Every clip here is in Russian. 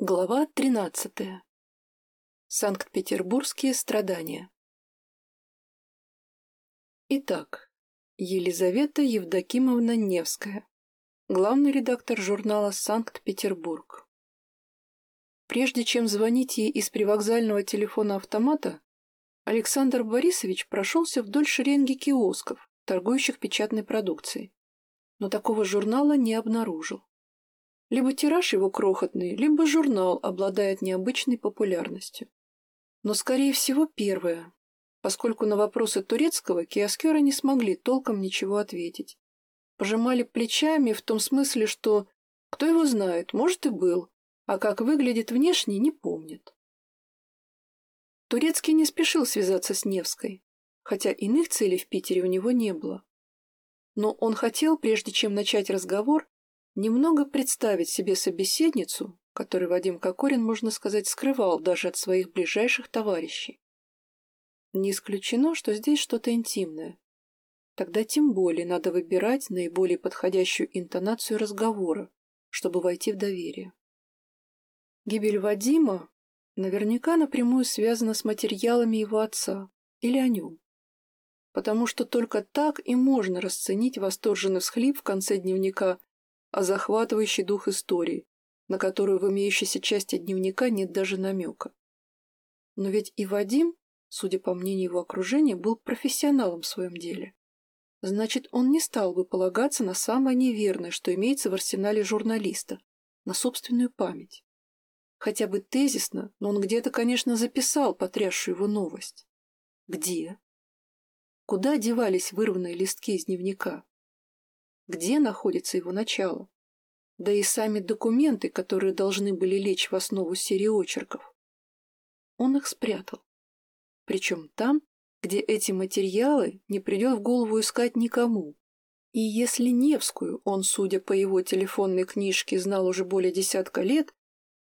Глава 13. Санкт-Петербургские страдания. Итак, Елизавета Евдокимовна Невская, главный редактор журнала «Санкт-Петербург». Прежде чем звонить ей из привокзального телефона-автомата, Александр Борисович прошелся вдоль шеренги киосков, торгующих печатной продукцией, но такого журнала не обнаружил. Либо тираж его крохотный, либо журнал обладает необычной популярностью. Но, скорее всего, первое, поскольку на вопросы турецкого киоскеры не смогли толком ничего ответить. Пожимали плечами в том смысле, что кто его знает, может и был, а как выглядит внешне, не помнит. Турецкий не спешил связаться с Невской, хотя иных целей в Питере у него не было. Но он хотел, прежде чем начать разговор, Немного представить себе собеседницу, которую Вадим Кокорин, можно сказать, скрывал даже от своих ближайших товарищей. Не исключено, что здесь что-то интимное. Тогда тем более надо выбирать наиболее подходящую интонацию разговора, чтобы войти в доверие. Гибель Вадима наверняка напрямую связана с материалами его отца или о нем. Потому что только так и можно расценить восторженный всхлип в конце дневника а захватывающий дух истории, на которую в имеющейся части дневника нет даже намека. Но ведь и Вадим, судя по мнению его окружения, был профессионалом в своем деле. Значит, он не стал бы полагаться на самое неверное, что имеется в арсенале журналиста, на собственную память. Хотя бы тезисно, но он где-то, конечно, записал потрясшую его новость. Где? Куда девались вырванные листки из дневника? Где находится его начало, да и сами документы, которые должны были лечь в основу серии очерков. Он их спрятал. Причем там, где эти материалы не придет в голову искать никому. И если Невскую он, судя по его телефонной книжке, знал уже более десятка лет,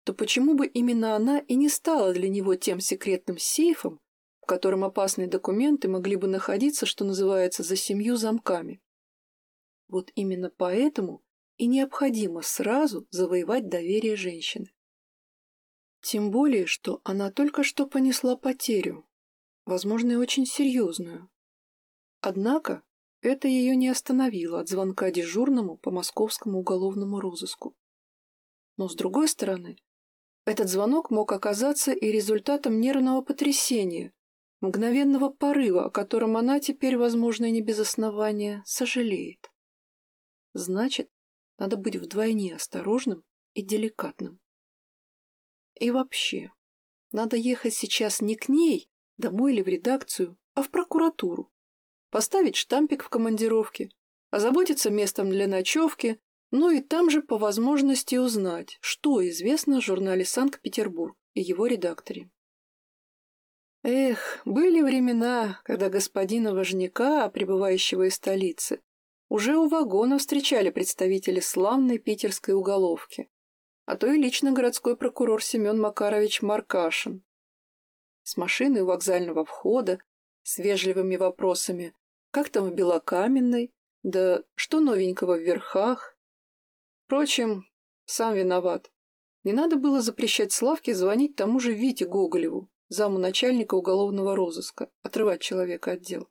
то почему бы именно она и не стала для него тем секретным сейфом, в котором опасные документы могли бы находиться, что называется, за семью замками? Вот именно поэтому и необходимо сразу завоевать доверие женщины. Тем более, что она только что понесла потерю, возможно, и очень серьезную. Однако это ее не остановило от звонка дежурному по московскому уголовному розыску. Но, с другой стороны, этот звонок мог оказаться и результатом нервного потрясения, мгновенного порыва, о котором она теперь, возможно, и не без основания, сожалеет. Значит, надо быть вдвойне осторожным и деликатным. И вообще, надо ехать сейчас не к ней, домой или в редакцию, а в прокуратуру. Поставить штампик в командировке, озаботиться местом для ночевки, ну и там же по возможности узнать, что известно о журнале «Санкт-Петербург» и его редакторе. Эх, были времена, когда господина Важняка, прибывающего из столицы, уже у вагона встречали представители славной питерской уголовки, а то и лично городской прокурор Семен Макарович Маркашин. С машины у вокзального входа, с вежливыми вопросами «Как там в Белокаменной?» «Да что новенького в верхах?» Впрочем, сам виноват. Не надо было запрещать Славке звонить тому же Вите Гоголеву, заму начальника уголовного розыска, отрывать человека от дел.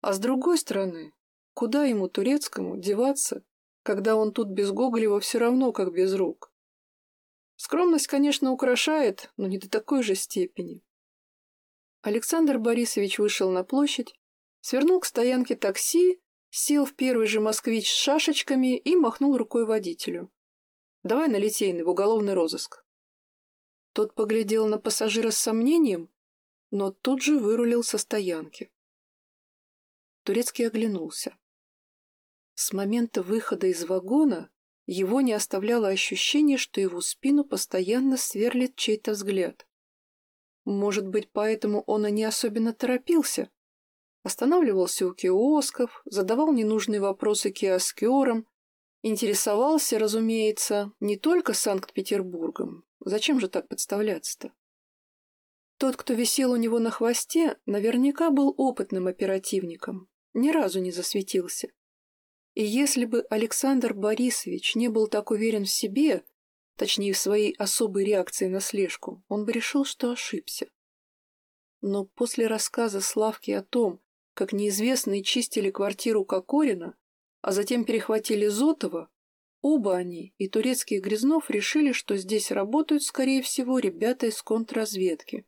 А с другой стороны, Куда ему, турецкому, деваться, когда он тут без Гоголева все равно, как без рук? Скромность, конечно, украшает, но не до такой же степени. Александр Борисович вышел на площадь, свернул к стоянке такси, сел в первый же москвич с шашечками и махнул рукой водителю. «Давай на Литейный, в уголовный розыск». Тот поглядел на пассажира с сомнением, но тут же вырулил со стоянки. Турецкий оглянулся. С момента выхода из вагона его не оставляло ощущение, что его спину постоянно сверлит чей-то взгляд. Может быть, поэтому он и не особенно торопился. Останавливался у киосков, задавал ненужные вопросы киоскерам, интересовался, разумеется, не только Санкт-Петербургом. Зачем же так подставляться-то? Тот, кто висел у него на хвосте, наверняка был опытным оперативником, ни разу не засветился. И если бы Александр Борисович не был так уверен в себе, точнее в своей особой реакции на слежку, он бы решил, что ошибся. Но после рассказа Славки о том, как неизвестные чистили квартиру Кокорина, а затем перехватили Зотова, оба они и турецкий Грязнов решили, что здесь работают, скорее всего, ребята из контрразведки.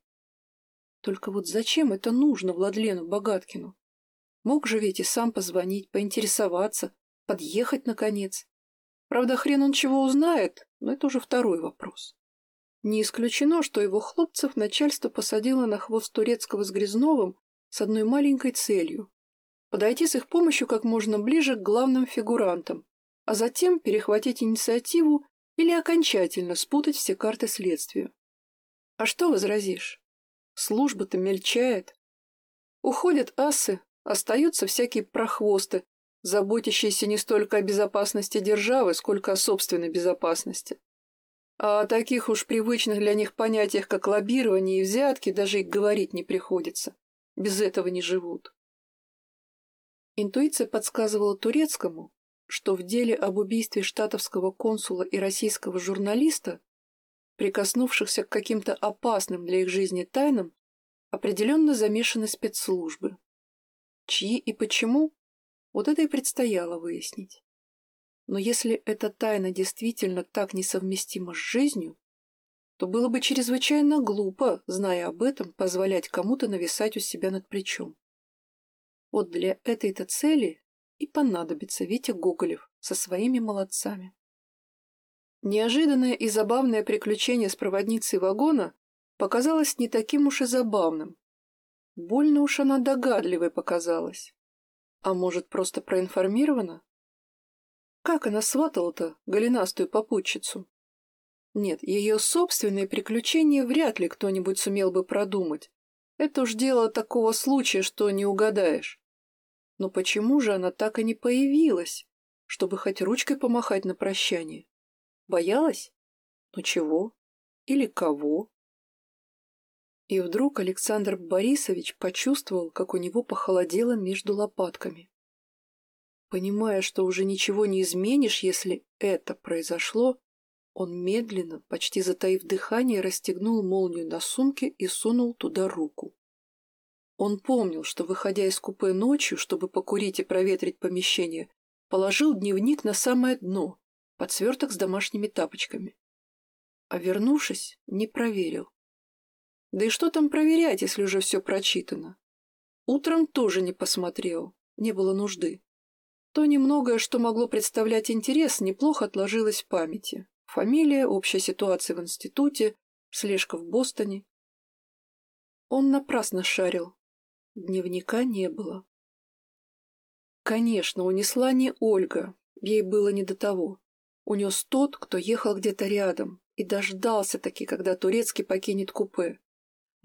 Только вот зачем это нужно Владлену Богаткину? Мог же ведь и сам позвонить, поинтересоваться, подъехать, наконец. Правда, хрен он чего узнает, но это уже второй вопрос. Не исключено, что его хлопцев начальство посадило на хвост турецкого с Грязновым с одной маленькой целью – подойти с их помощью как можно ближе к главным фигурантам, а затем перехватить инициативу или окончательно спутать все карты следствию. А что возразишь? Служба-то мельчает. Уходят асы, остаются всякие прохвосты, заботящиеся не столько о безопасности державы, сколько о собственной безопасности. А о таких уж привычных для них понятиях, как лоббирование и взятки, даже и говорить не приходится. Без этого не живут. Интуиция подсказывала турецкому, что в деле об убийстве штатовского консула и российского журналиста, прикоснувшихся к каким-то опасным для их жизни тайнам, определенно замешаны спецслужбы. Чьи и почему, вот это и предстояло выяснить. Но если эта тайна действительно так несовместима с жизнью, то было бы чрезвычайно глупо, зная об этом, позволять кому-то нависать у себя над плечом. Вот для этой-то цели и понадобится Витя Гоголев со своими молодцами. Неожиданное и забавное приключение с проводницей вагона показалось не таким уж и забавным. Больно уж она догадливой показалась. А может, просто проинформирована? Как она сватала-то голенастую попутчицу? Нет, ее собственные приключения вряд ли кто-нибудь сумел бы продумать. Это уж дело такого случая, что не угадаешь. Но почему же она так и не появилась, чтобы хоть ручкой помахать на прощание? Боялась? Ну чего? Или кого? И вдруг Александр Борисович почувствовал, как у него похолодело между лопатками. Понимая, что уже ничего не изменишь, если это произошло, он медленно, почти затаив дыхание, расстегнул молнию на сумке и сунул туда руку. Он помнил, что, выходя из купе ночью, чтобы покурить и проветрить помещение, положил дневник на самое дно, под сверток с домашними тапочками. А вернувшись, не проверил. Да и что там проверять, если уже все прочитано? Утром тоже не посмотрел, не было нужды. То немногое, что могло представлять интерес, неплохо отложилось в памяти. Фамилия, общая ситуация в институте, слежка в Бостоне. Он напрасно шарил, Дневника не было. Конечно, унесла не Ольга, ей было не до того. Унес тот, кто ехал где-то рядом, и дождался-таки, когда Турецкий покинет купе.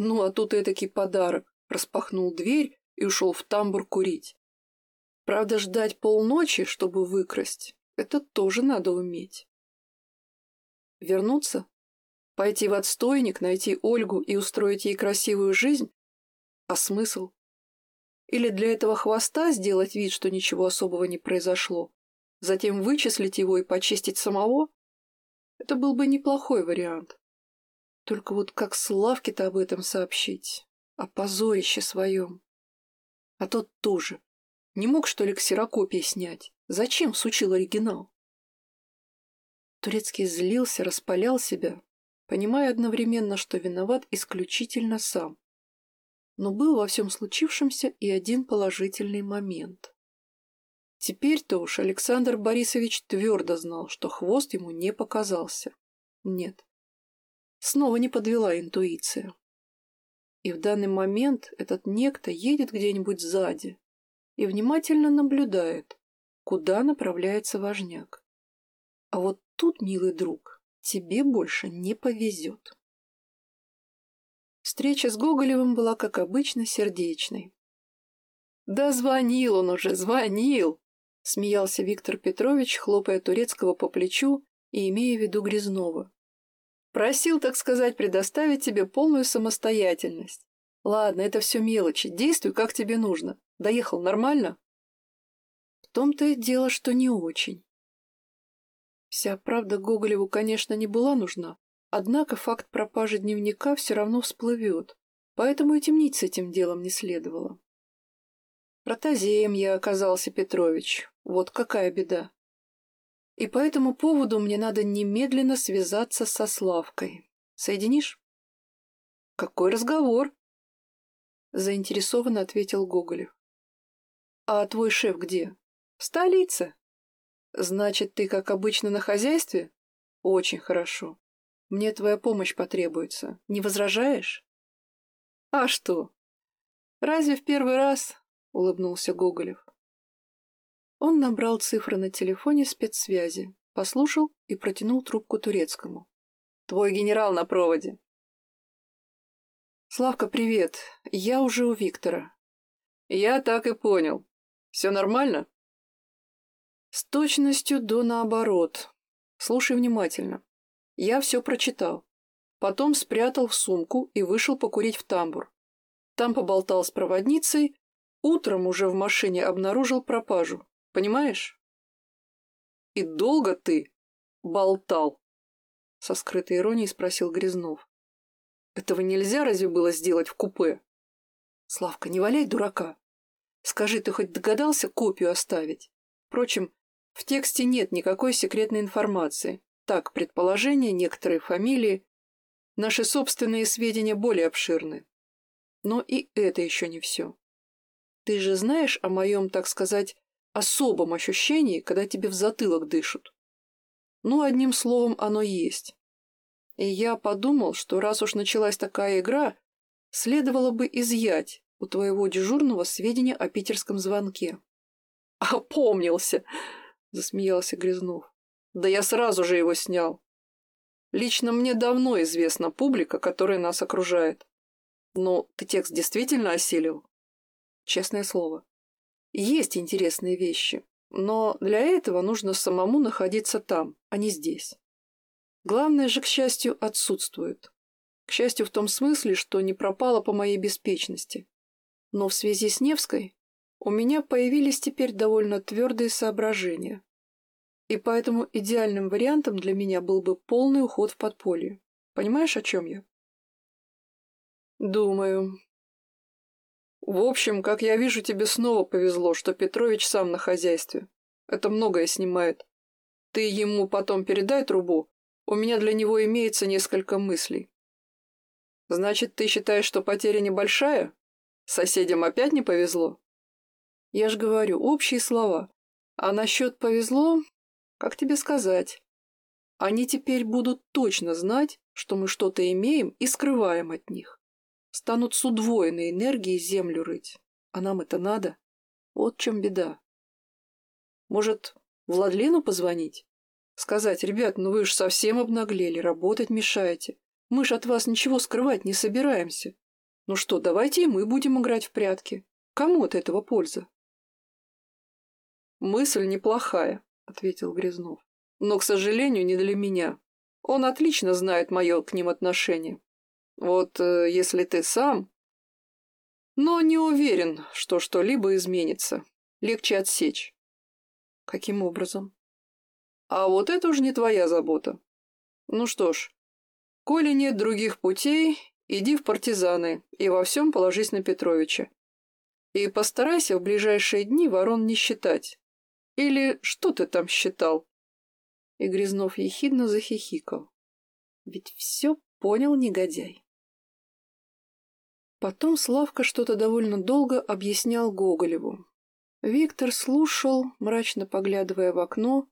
Ну, а тут этакий подарок. Распахнул дверь и ушел в тамбур курить. Правда, ждать полночи, чтобы выкрасть, это тоже надо уметь. Вернуться? Пойти в отстойник, найти Ольгу и устроить ей красивую жизнь? А смысл? Или для этого хвоста сделать вид, что ничего особого не произошло, затем вычислить его и почистить самого? Это был бы неплохой вариант. Только вот как Славке-то об этом сообщить? О позорище своем. А тот тоже. Не мог, что ли, ксерокопии снять? Зачем сучил оригинал? Турецкий злился, распалял себя, понимая одновременно, что виноват исключительно сам но был во всем случившемся и один положительный момент. Теперь-то уж Александр Борисович твердо знал, что хвост ему не показался. Нет. Снова не подвела интуиция. И в данный момент этот некто едет где-нибудь сзади и внимательно наблюдает, куда направляется важняк. А вот тут, милый друг, тебе больше не повезет. Встреча с Гоголевым была, как обычно, сердечной. «Да звонил он уже, звонил!» — смеялся Виктор Петрович, хлопая Турецкого по плечу и имея в виду Грязнова. «Просил, так сказать, предоставить тебе полную самостоятельность. Ладно, это все мелочи, действуй, как тебе нужно. Доехал нормально?» В том-то и дело, что не очень. Вся правда Гоголеву, конечно, не была нужна, однако факт пропажи дневника все равно всплывет, поэтому и темнить с этим делом не следовало. Протазеем я оказался, Петрович, вот какая беда. И по этому поводу мне надо немедленно связаться со Славкой. Соединишь? Какой разговор? Заинтересованно ответил Гоголев. А твой шеф где? В столице. Значит, ты, как обычно, на хозяйстве? Очень хорошо. Мне твоя помощь потребуется. Не возражаешь? А что? Разве в первый раз? Улыбнулся Гоголев. Он набрал цифры на телефоне спецсвязи, послушал и протянул трубку турецкому. «Твой генерал на проводе». «Славка, привет. Я уже у Виктора». «Я так и понял. Все нормально?» С точностью до наоборот. Слушай внимательно. Я все прочитал. Потом спрятал в сумку и вышел покурить в тамбур. Там поболтал с проводницей. Утром уже в машине обнаружил пропажу. Понимаешь? И долго ты болтал? Со скрытой иронией спросил Грязнов. Этого нельзя разве было сделать в купе? Славка, не валяй дурака. Скажи, ты хоть догадался копию оставить? Впрочем, в тексте нет никакой секретной информации. Так, предположения, некоторые фамилии. Наши собственные сведения более обширны. Но и это еще не все. Ты же знаешь о моем, так сказать, особом ощущении, когда тебе в затылок дышат. Ну, одним словом, оно есть. И я подумал, что раз уж началась такая игра, следовало бы изъять у твоего дежурного сведения о питерском звонке. «Опомнился!» — засмеялся Грязнов. «Да я сразу же его снял. Лично мне давно известна публика, которая нас окружает. Но ты текст действительно осилил?» «Честное слово. Есть интересные вещи, но для этого нужно самому находиться там, а не здесь. Главное же, к счастью, отсутствует. К счастью, в том смысле, что не пропало по моей беспечности. Но в связи с Невской у меня появились теперь довольно твердые соображения. И поэтому идеальным вариантом для меня был бы полный уход в подполье. Понимаешь, о чем я? Думаю. В общем, как я вижу, тебе снова повезло, что Петрович сам на хозяйстве. Это многое снимает. Ты ему потом передай трубу. У меня для него имеется несколько мыслей. Значит, ты считаешь, что потеря небольшая? Соседям опять не повезло? Я ж говорю, общие слова. А насчет повезло, как тебе сказать? Они теперь будут точно знать, что мы что-то имеем и скрываем от них. Станут с удвоенной энергией землю рыть. А нам это надо? Вот в чем беда. Может, Владлену позвонить? Сказать, ребят, ну вы уж совсем обнаглели, работать мешаете. Мы ж от вас ничего скрывать не собираемся. Ну что, давайте и мы будем играть в прятки. Кому от этого польза? «Мысль неплохая», — ответил Грязнов. «Но, к сожалению, не для меня. Он отлично знает мое к ним отношение. Вот э, если ты сам...» «Но не уверен, что что-либо изменится. Легче отсечь». «Каким образом?» «А вот это уж не твоя забота. Ну что ж, коли нет других путей, иди в партизаны и во всем положись на Петровича. И постарайся в ближайшие дни ворон не считать, или что ты там считал?» И Грязнов ехидно захихикал. Ведь все понял негодяй. Потом Славка что-то довольно долго объяснял Гоголеву. Виктор слушал, мрачно поглядывая в окно,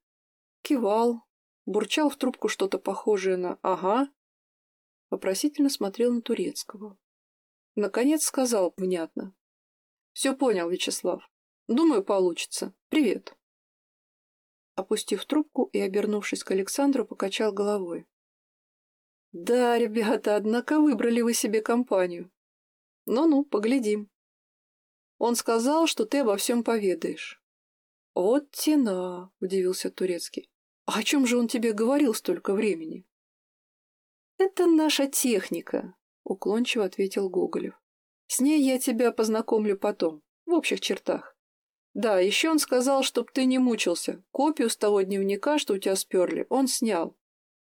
кивал, бурчал в трубку что-то похожее на «ага», вопросительно смотрел на Турецкого. Наконец сказал внятно. «Все понял, Вячеслав. Думаю, получится. Привет» опустив трубку и, обернувшись к Александру, покачал головой. «Да, ребята, однако выбрали вы себе компанию. Ну-ну, поглядим. Он сказал, что ты обо всем поведаешь». «Вот тена», — удивился Турецкий. «А о чем же он тебе говорил столько времени?» «Это наша техника», — уклончиво ответил Гоголев. «С ней я тебя познакомлю потом, в общих чертах. Да, еще он сказал, чтоб ты не мучился. Копию с того дневника, что у тебя сперли, он снял.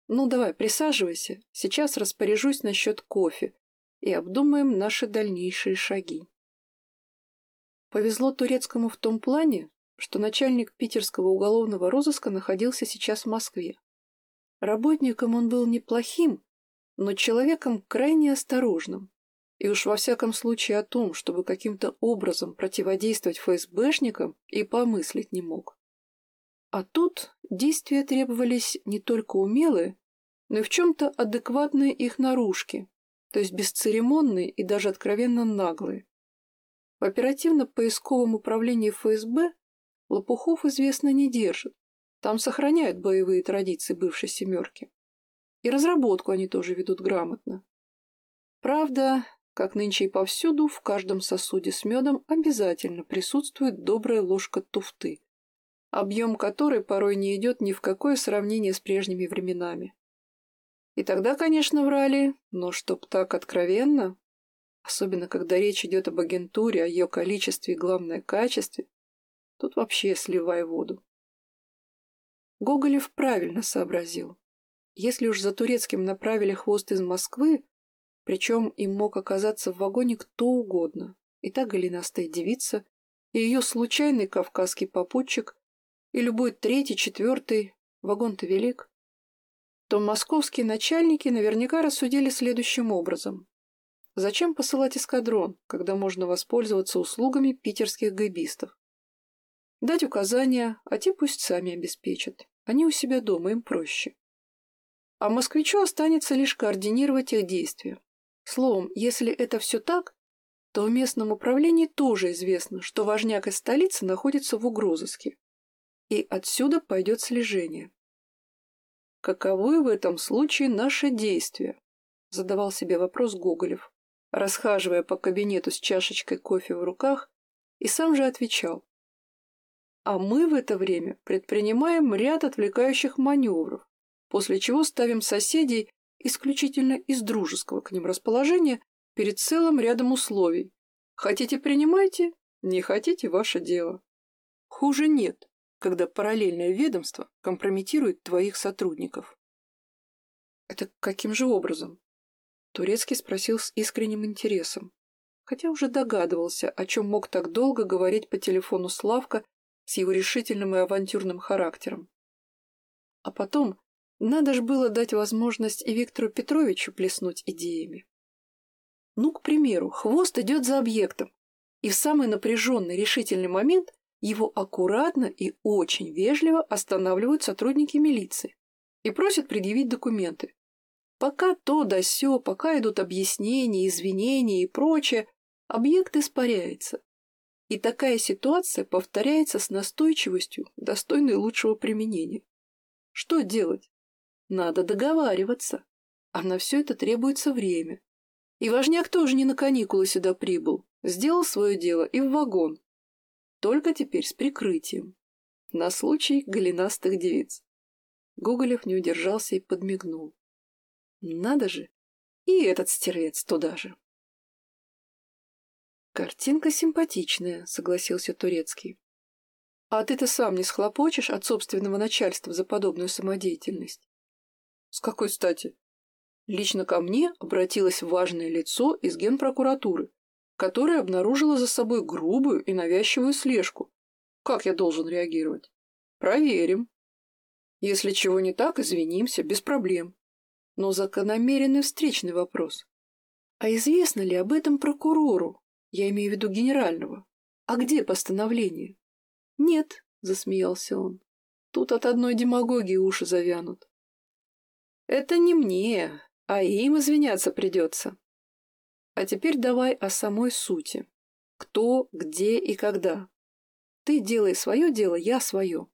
Ну, давай, присаживайся. Сейчас распоряжусь насчет кофе и обдумаем наши дальнейшие шаги. Повезло турецкому в том плане, что начальник питерского уголовного розыска находился сейчас в Москве. Работником он был неплохим, но человеком крайне осторожным. И уж во всяком случае о том, чтобы каким-то образом противодействовать ФСБшникам, и помыслить не мог. А тут действия требовались не только умелые, но и в чем-то адекватные их наружки, то есть бесцеремонные и даже откровенно наглые. В оперативно-поисковом управлении ФСБ лопухов, известно, не держат. Там сохраняют боевые традиции бывшей «семерки». И разработку они тоже ведут грамотно. Правда, как нынче и повсюду, в каждом сосуде с медом обязательно присутствует добрая ложка туфты, объем которой порой не идет ни в какое сравнение с прежними временами. И тогда, конечно, врали, но чтоб так откровенно, особенно когда речь идет об агентуре, о ее количестве и, главное, качестве, тут вообще сливай воду. Гоголев правильно сообразил. Если уж за турецким направили хвост из Москвы, причем им мог оказаться в вагоне кто угодно, и та голенастая девица, и ее случайный кавказский попутчик, и любой третий, четвертый, вагон-то велик, то московские начальники наверняка рассудили следующим образом. Зачем посылать эскадрон, когда можно воспользоваться услугами питерских гайбистов? Дать указания, а те пусть сами обеспечат. Они у себя дома, им проще. А москвичу останется лишь координировать их действия. Словом, если это все так, то в местном управлении тоже известно, что важняк из столицы находится в угрозыске. И отсюда пойдет слежение. Каковы в этом случае наши действия? Задавал себе вопрос Гоголев, расхаживая по кабинету с чашечкой кофе в руках, и сам же отвечал. А мы в это время предпринимаем ряд отвлекающих маневров, после чего ставим соседей исключительно из дружеского к ним расположения перед целым рядом условий. Хотите – принимайте, не хотите – ваше дело. Хуже нет когда параллельное ведомство компрометирует твоих сотрудников. Это каким же образом? Турецкий спросил с искренним интересом, хотя уже догадывался, о чем мог так долго говорить по телефону Славка с его решительным и авантюрным характером. А потом надо ж было дать возможность и Виктору Петровичу плеснуть идеями. Ну, к примеру, хвост идет за объектом, и в самый напряженный решительный момент его аккуратно и очень вежливо останавливают сотрудники милиции и просят предъявить документы. Пока то да сё, пока идут объяснения, извинения и прочее, объект испаряется. И такая ситуация повторяется с настойчивостью, достойной лучшего применения. Что делать? Надо договариваться. А на все это требуется время. И важняк тоже не на каникулы сюда прибыл. Сделал свое дело и в вагон. Только теперь с прикрытием. На случай голенастых девиц. Гоголев не удержался и подмигнул. Надо же, и этот стервец туда же. Картинка симпатичная, согласился Турецкий. А ты-то сам не схлопочешь от собственного начальства за подобную самодеятельность? С какой стати? Лично ко мне обратилось важное лицо из генпрокуратуры которая обнаружила за собой грубую и навязчивую слежку. Как я должен реагировать? Проверим. Если чего не так, извинимся, без проблем. Но закономеренный встречный вопрос. А известно ли об этом прокурору? Я имею в виду генерального. А где постановление? Нет, засмеялся он. Тут от одной демагогии уши завянут. Это не мне, а им извиняться придется. А теперь давай о самой сути. Кто, где и когда. Ты делай свое дело, я свое.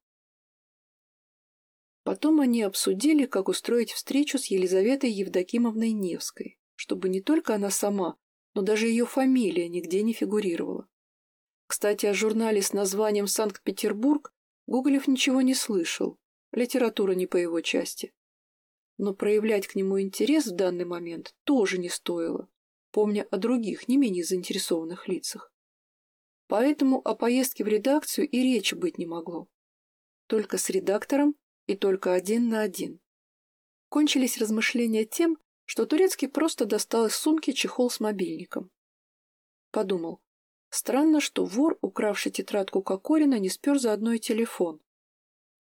Потом они обсудили, как устроить встречу с Елизаветой Евдокимовной Невской, чтобы не только она сама, но даже ее фамилия нигде не фигурировала. Кстати, о журнале с названием «Санкт-Петербург» Гоголев ничего не слышал, литература не по его части. Но проявлять к нему интерес в данный момент тоже не стоило помня о других, не менее заинтересованных лицах. Поэтому о поездке в редакцию и речи быть не могло. Только с редактором и только один на один. Кончились размышления тем, что Турецкий просто достал из сумки чехол с мобильником. Подумал, странно, что вор, укравший тетрадку Кокорина, не спер заодно и телефон.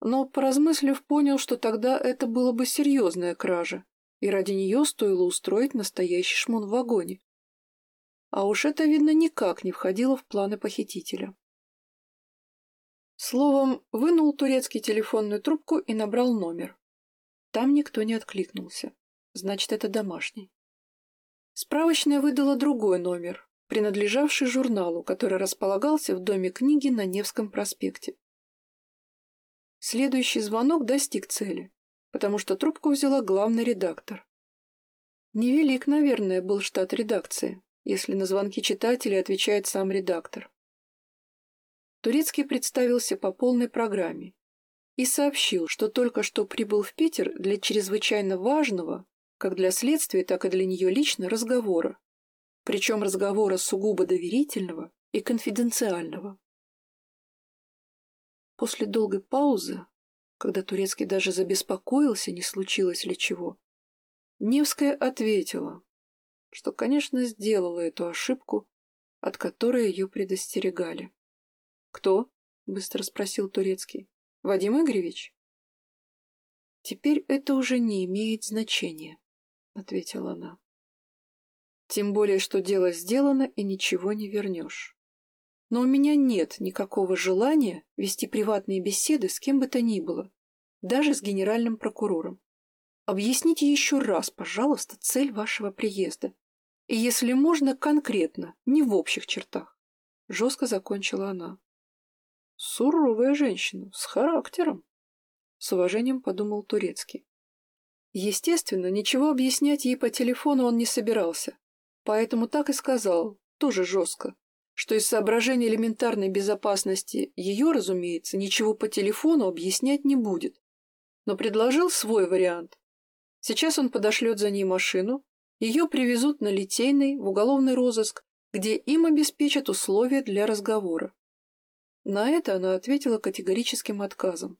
Но, поразмыслив, понял, что тогда это было бы серьезная кража, и ради нее стоило устроить настоящий шмон в вагоне. А уж это, видно, никак не входило в планы похитителя. Словом, вынул турецкий телефонную трубку и набрал номер. Там никто не откликнулся. Значит, это домашний. Справочная выдала другой номер, принадлежавший журналу, который располагался в доме книги на Невском проспекте. Следующий звонок достиг цели, потому что трубку взяла главный редактор. Невелик, наверное, был штат редакции если на звонки читателей отвечает сам редактор. Турецкий представился по полной программе и сообщил, что только что прибыл в Питер для чрезвычайно важного, как для следствия, так и для нее лично, разговора. Причем разговора сугубо доверительного и конфиденциального. После долгой паузы, когда Турецкий даже забеспокоился, не случилось ли чего, Невская ответила, что, конечно, сделала эту ошибку, от которой ее предостерегали. «Кто?» — быстро спросил Турецкий. «Вадим Игоревич?» «Теперь это уже не имеет значения», — ответила она. «Тем более, что дело сделано и ничего не вернешь. Но у меня нет никакого желания вести приватные беседы с кем бы то ни было, даже с генеральным прокурором. Объясните еще раз, пожалуйста, цель вашего приезда и, если можно, конкретно, не в общих чертах. Жестко закончила она. Суровая женщина, с характером. С уважением подумал Турецкий. Естественно, ничего объяснять ей по телефону он не собирался, поэтому так и сказал, тоже жестко, что из соображений элементарной безопасности ее, разумеется, ничего по телефону объяснять не будет, но предложил свой вариант. Сейчас он подошлет за ней машину, ее привезут на Литейный в уголовный розыск, где им обеспечат условия для разговора. На это она ответила категорическим отказом.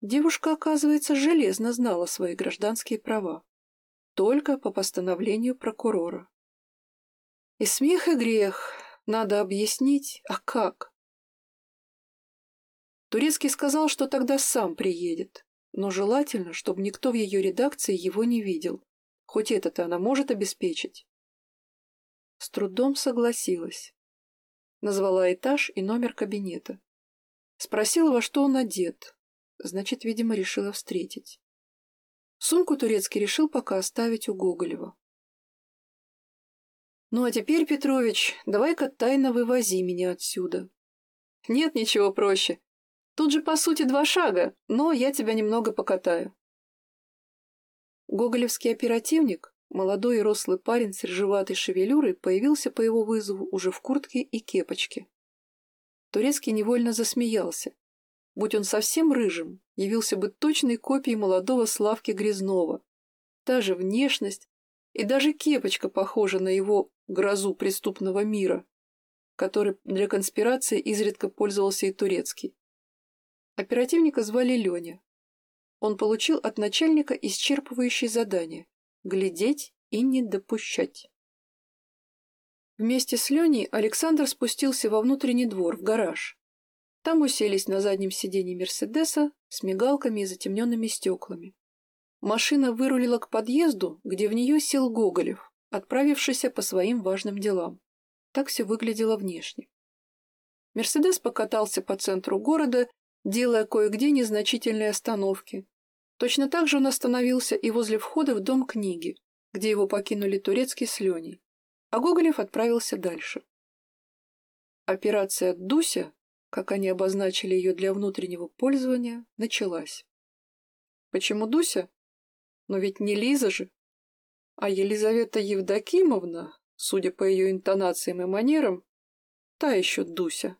Девушка, оказывается, железно знала свои гражданские права. Только по постановлению прокурора. И смех, и грех. Надо объяснить, а как? Турецкий сказал, что тогда сам приедет, но желательно, чтобы никто в ее редакции его не видел. Хоть это-то она может обеспечить. С трудом согласилась. Назвала этаж и номер кабинета. Спросила, во что он одет. Значит, видимо, решила встретить. Сумку турецкий решил пока оставить у Гоголева. «Ну а теперь, Петрович, давай-ка тайно вывози меня отсюда». «Нет ничего проще. Тут же, по сути, два шага, но я тебя немного покатаю». Гоголевский оперативник, молодой и рослый парень с рыжеватой шевелюрой, появился по его вызову уже в куртке и кепочке. Турецкий невольно засмеялся. Будь он совсем рыжим, явился бы точной копией молодого Славки Грязнова. Та же внешность и даже кепочка похожа на его грозу преступного мира, который для конспирации изредка пользовался и Турецкий. Оперативника звали Леня. Он получил от начальника исчерпывающее задание – глядеть и не допущать. Вместе с Леней Александр спустился во внутренний двор, в гараж. Там уселись на заднем сиденье Мерседеса с мигалками и затемненными стеклами. Машина вырулила к подъезду, где в нее сел Гоголев, отправившийся по своим важным делам. Так все выглядело внешне. Мерседес покатался по центру города, делая кое-где незначительные остановки, Точно так же он остановился и возле входа в дом книги, где его покинули турецкий с Леней, а Гоголев отправился дальше. Операция «Дуся», как они обозначили ее для внутреннего пользования, началась. Почему Дуся? Но ведь не Лиза же. А Елизавета Евдокимовна, судя по ее интонациям и манерам, та еще Дуся.